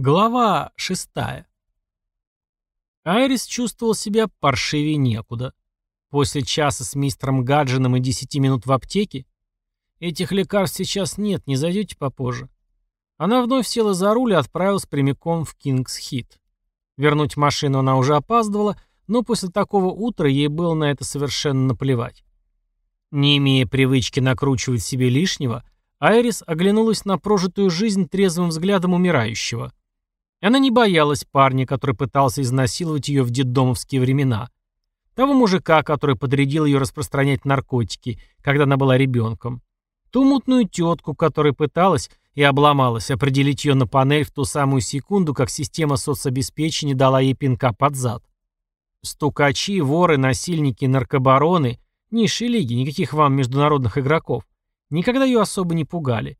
Глава шестая. Айрис чувствовал себя паршивее некуда. После часа с мистером Гаджином и десяти минут в аптеке? Этих лекарств сейчас нет, не зайдете попозже. Она вновь села за руль и отправилась прямиком в Кингс-Хит. Вернуть машину она уже опаздывала, но после такого утра ей было на это совершенно наплевать. Не имея привычки накручивать себе лишнего, Айрис оглянулась на прожитую жизнь трезвым взглядом умирающего. Она не боялась парня, который пытался изнасиловать ее в детдомовские времена. Того мужика, который подрядил ее распространять наркотики, когда она была ребенком. Ту мутную тетку, которая пыталась и обломалась определить ее на панель в ту самую секунду, как система соцобеспечения дала ей пинка под зад. Стукачи, воры, насильники, наркобароны, низшие лиги, никаких вам международных игроков, никогда ее особо не пугали.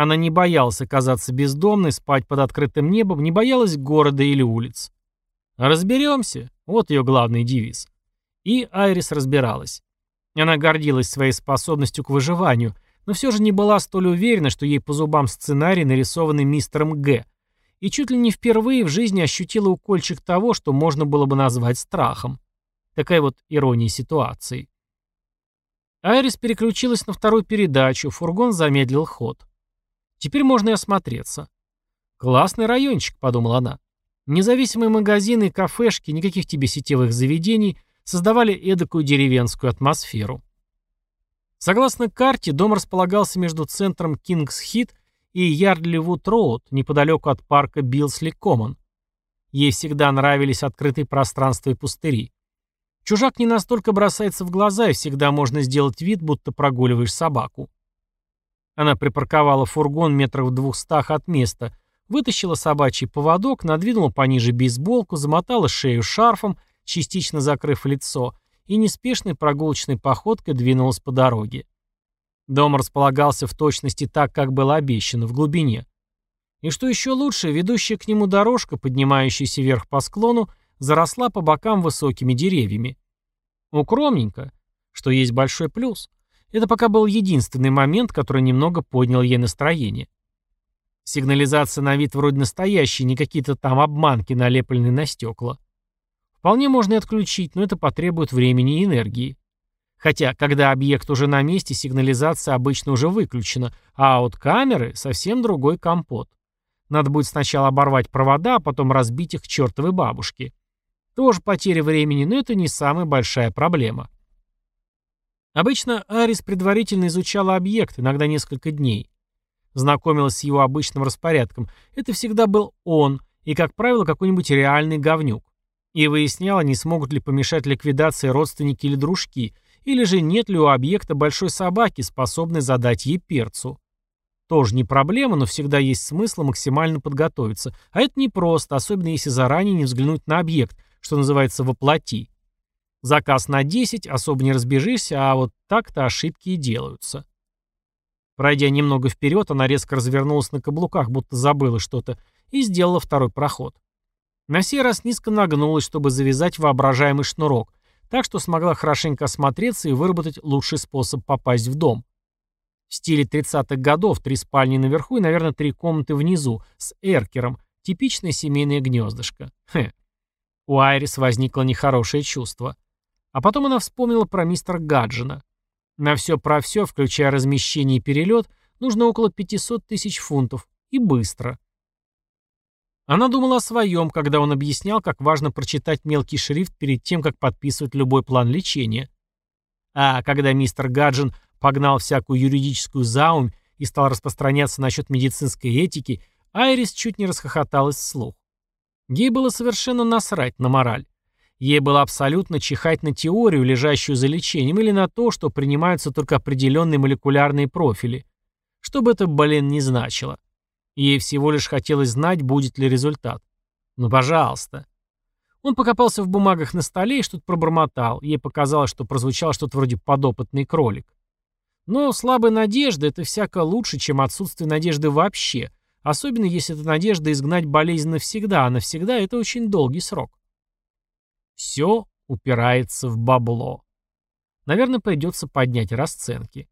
Она не боялась оказаться бездомной, спать под открытым небом, не боялась города или улиц. «Разберемся» — вот ее главный девиз. И Айрис разбиралась. Она гордилась своей способностью к выживанию, но все же не была столь уверена, что ей по зубам сценарий, нарисованный мистером Г., и чуть ли не впервые в жизни ощутила укольчик того, что можно было бы назвать страхом. Такая вот ирония ситуации. Айрис переключилась на вторую передачу, фургон замедлил ход. Теперь можно и осмотреться. «Классный райончик», — подумала она. Независимые магазины кафешки, никаких тебе сетевых заведений создавали эдакую деревенскую атмосферу. Согласно карте, дом располагался между центром Кингс-Хит и Ярдливуд-Роуд, неподалеку от парка Билсли-Коммон. Ей всегда нравились открытые пространства и пустыри. Чужак не настолько бросается в глаза, и всегда можно сделать вид, будто прогуливаешь собаку. Она припарковала фургон метров в двухстах от места, вытащила собачий поводок, надвинула пониже бейсболку, замотала шею шарфом, частично закрыв лицо, и неспешной прогулочной походкой двинулась по дороге. Дом располагался в точности так, как было обещано, в глубине. И что еще лучше, ведущая к нему дорожка, поднимающаяся вверх по склону, заросла по бокам высокими деревьями. Укромненько, что есть большой плюс. Это пока был единственный момент, который немного поднял ей настроение. Сигнализация на вид вроде настоящая, не какие-то там обманки, налепленные на стекла. Вполне можно и отключить, но это потребует времени и энергии. Хотя, когда объект уже на месте, сигнализация обычно уже выключена, а от камеры совсем другой компот. Надо будет сначала оборвать провода, а потом разбить их к чертовой бабушке. Тоже потеря времени, но это не самая большая проблема. Обычно Арис предварительно изучала объект, иногда несколько дней. Знакомилась с его обычным распорядком. Это всегда был он, и, как правило, какой-нибудь реальный говнюк. И выясняла, не смогут ли помешать ликвидации родственники или дружки, или же нет ли у объекта большой собаки, способной задать ей перцу. Тоже не проблема, но всегда есть смысл максимально подготовиться. А это непросто, особенно если заранее не взглянуть на объект, что называется воплоти. Заказ на 10, особо не разбежишься, а вот так-то ошибки и делаются. Пройдя немного вперед, она резко развернулась на каблуках, будто забыла что-то, и сделала второй проход. На сей раз низко нагнулась, чтобы завязать воображаемый шнурок, так что смогла хорошенько осмотреться и выработать лучший способ попасть в дом. В стиле 30-х годов, три спальни наверху и, наверное, три комнаты внизу, с эркером, типичное семейное гнездышко. Хе. У Айрис возникло нехорошее чувство. А потом она вспомнила про мистера Гаджина. На все про все, включая размещение и перелет, нужно около 500 тысяч фунтов. И быстро. Она думала о своем, когда он объяснял, как важно прочитать мелкий шрифт перед тем, как подписывать любой план лечения. А когда мистер Гаджин погнал всякую юридическую заумь и стал распространяться насчет медицинской этики, Айрис чуть не расхохоталась вслух. Ей было совершенно насрать на мораль. Ей было абсолютно чихать на теорию, лежащую за лечением, или на то, что принимаются только определенные молекулярные профили. Что бы это, блин, не значило. Ей всего лишь хотелось знать, будет ли результат. Ну, пожалуйста. Он покопался в бумагах на столе и что-то пробормотал. Ей показалось, что прозвучало что-то вроде «подопытный кролик». Но слабая надежда – это всяко лучше, чем отсутствие надежды вообще, особенно если это надежда изгнать болезнь навсегда, а навсегда – это очень долгий срок. Все упирается в бабло. Наверное, придется поднять расценки.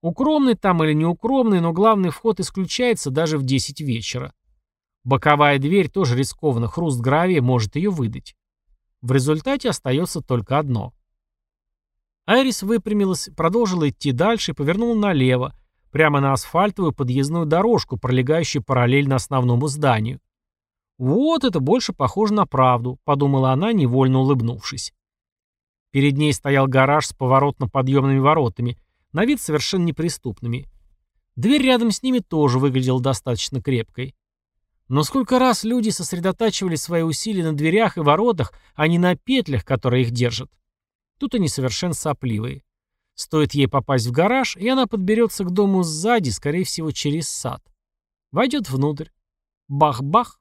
Укромный там или неукромный, но главный вход исключается даже в 10 вечера. Боковая дверь тоже рискованно, хруст гравия может ее выдать. В результате остается только одно. Айрис выпрямилась, продолжила идти дальше и повернула налево, прямо на асфальтовую подъездную дорожку, пролегающую параллельно основному зданию. «Вот это больше похоже на правду», — подумала она, невольно улыбнувшись. Перед ней стоял гараж с поворотно-подъемными воротами, на вид совершенно неприступными. Дверь рядом с ними тоже выглядела достаточно крепкой. Но сколько раз люди сосредотачивали свои усилия на дверях и воротах, а не на петлях, которые их держат. Тут они совершенно сопливые. Стоит ей попасть в гараж, и она подберется к дому сзади, скорее всего, через сад. Войдет внутрь. Бах-бах.